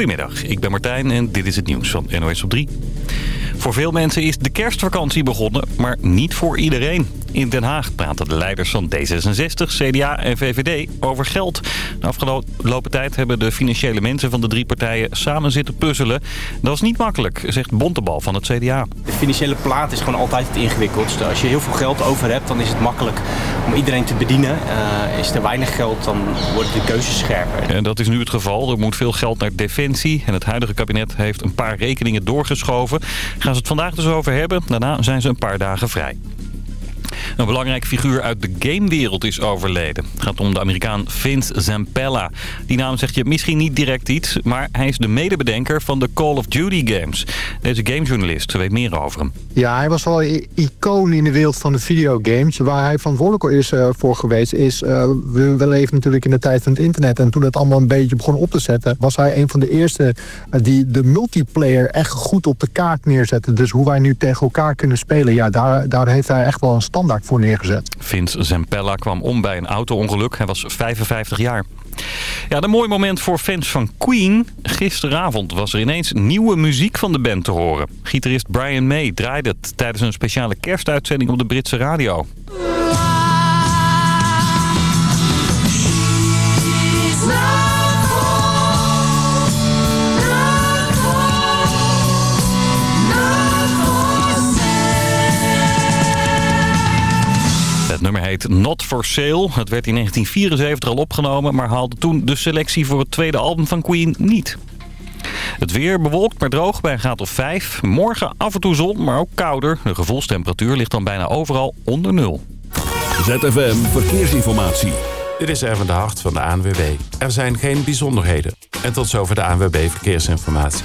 Goedemiddag, ik ben Martijn en dit is het nieuws van NOS op 3. Voor veel mensen is de kerstvakantie begonnen, maar niet voor iedereen. In Den Haag praten de leiders van D66, CDA en VVD over geld. De afgelopen tijd hebben de financiële mensen van de drie partijen samen zitten puzzelen. Dat was niet makkelijk, zegt Bontebal van het CDA. De financiële plaat is gewoon altijd het ingewikkeldste. Als je heel veel geld over hebt, dan is het makkelijk om iedereen te bedienen. Uh, is er weinig geld, dan worden de keuzes scherper. En dat is nu het geval. Er moet veel geld naar defensie. En het huidige kabinet heeft een paar rekeningen doorgeschoven. Gaan ze het vandaag dus over hebben. Daarna zijn ze een paar dagen vrij. Een belangrijk figuur uit de gamewereld is overleden. Het gaat om de Amerikaan Vince Zampella. Die naam zegt je misschien niet direct iets, maar hij is de medebedenker van de Call of Duty games. Deze gamejournalist weet meer over hem. Ja, hij was wel een icoon in de wereld van de videogames. Waar hij verantwoordelijk is uh, voor geweest is... Uh, we, leven natuurlijk in de tijd van het internet. En toen het allemaal een beetje begon op te zetten... was hij een van de eerste uh, die de multiplayer echt goed op de kaart neerzette. Dus hoe wij nu tegen elkaar kunnen spelen... ja, daar, daar heeft hij echt wel een standaard voor neergezet. Vince Zampella kwam om bij een auto-ongeluk. Hij was 55 jaar. Ja, een mooi moment voor fans van Queen. Gisteravond was er ineens nieuwe muziek van de band te horen. Gitarist Brian May draaide het tijdens een speciale kerstuitzending op de Britse radio. Heet Not For Sale. Het werd in 1974 al opgenomen, maar haalde toen de selectie voor het tweede album van Queen niet. Het weer bewolkt, maar droog bij een graad of 5. Morgen af en toe zon, maar ook kouder. De gevoelstemperatuur ligt dan bijna overal onder nul. ZFM Verkeersinformatie. Dit is even de hart van de ANWB. Er zijn geen bijzonderheden. En tot zover de ANWB Verkeersinformatie.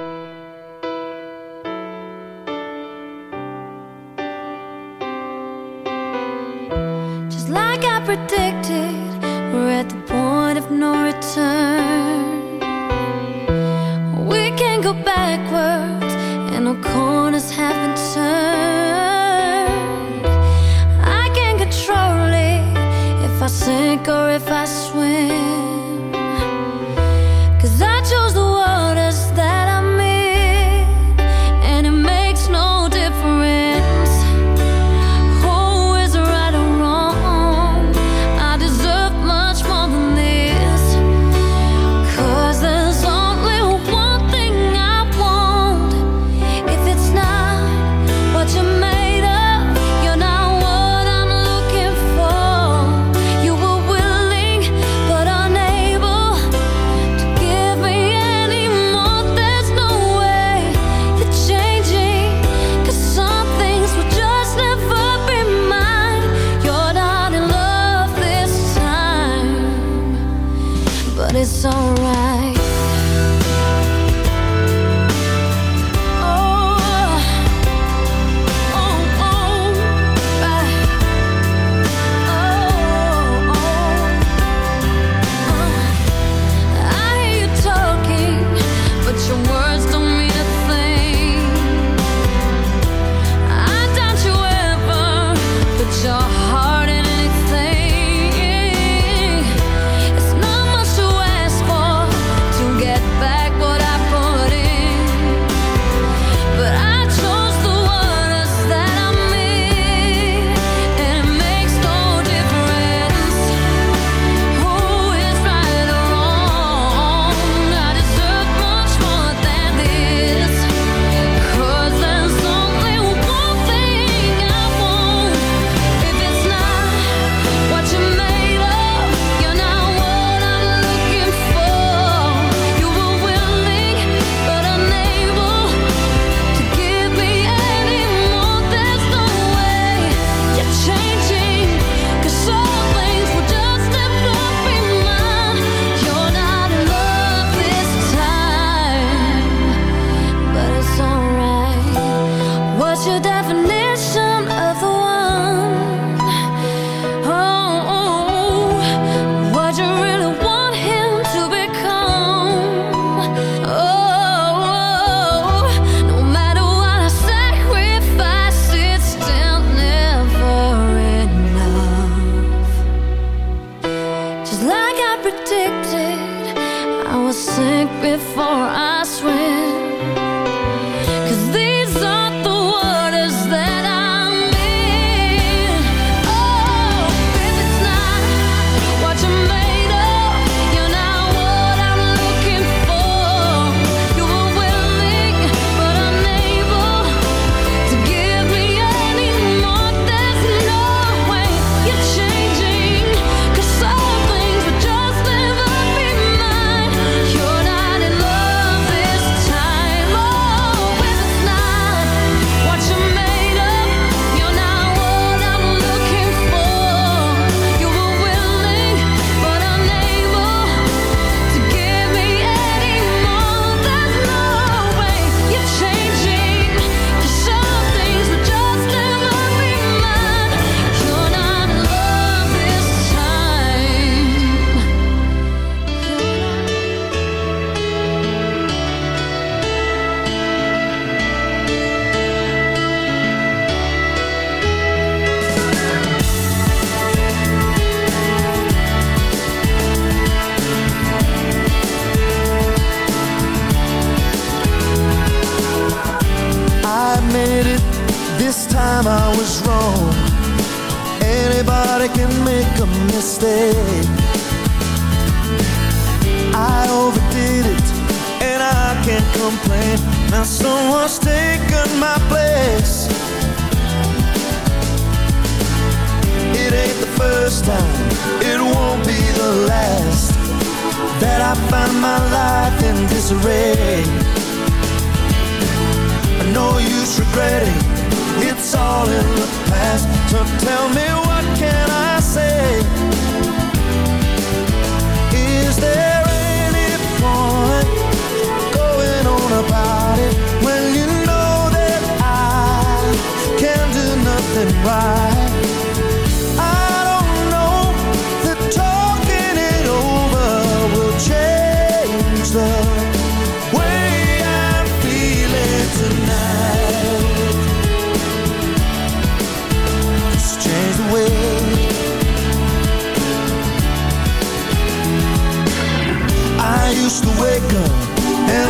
like I predicted. I was sick before I swim. mistake I overdid it and I can't complain. Now someone's taken my place. It ain't the first time, it won't be the last That I find my life in disarray. I know you regretting, it's all in the past. So tell me what can I say?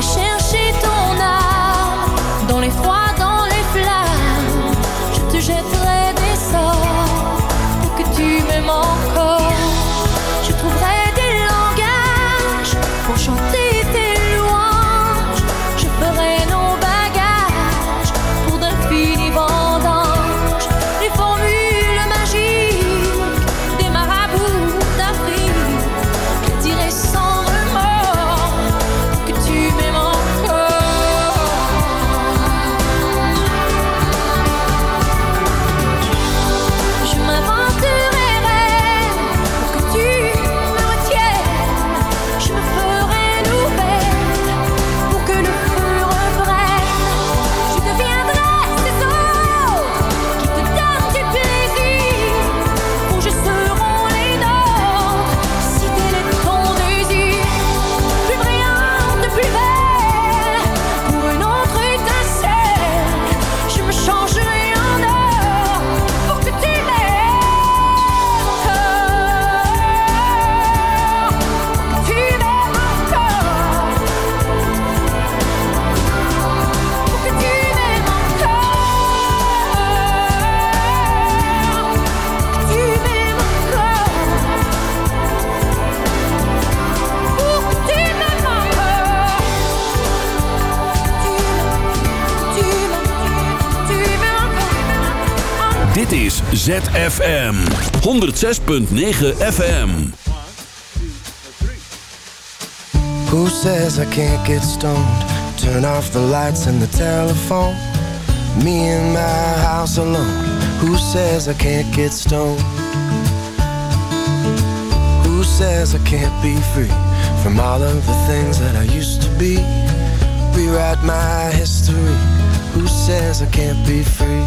J'irai chercher ZFM 106.9 FM. Who says I can't get stoned? Turn off the lights and the telephone. Me in my house alone. Who says I can't get stoned? Who says I can't be free from all of the things that I used to be? Rewrite my history. Who says I can't be free?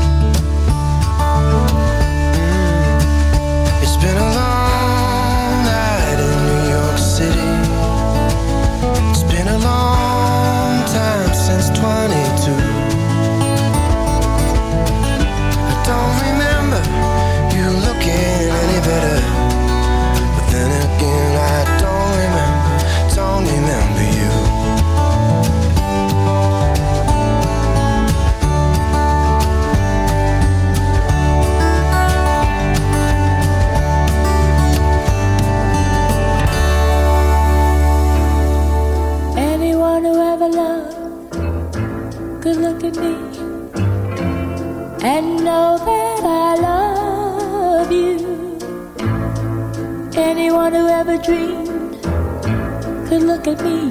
Me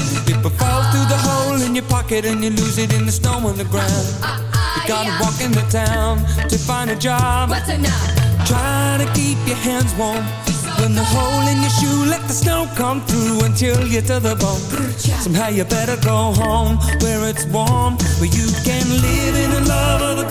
fall through the hole in your pocket And you lose it in the snow on the ground. You gotta walk into town to find a job. Try to keep your hands warm. When the hole in your shoe let the snow come through until chill you to the bone. Somehow you better go home where it's warm Where you can live in the love of the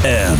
ZZFM.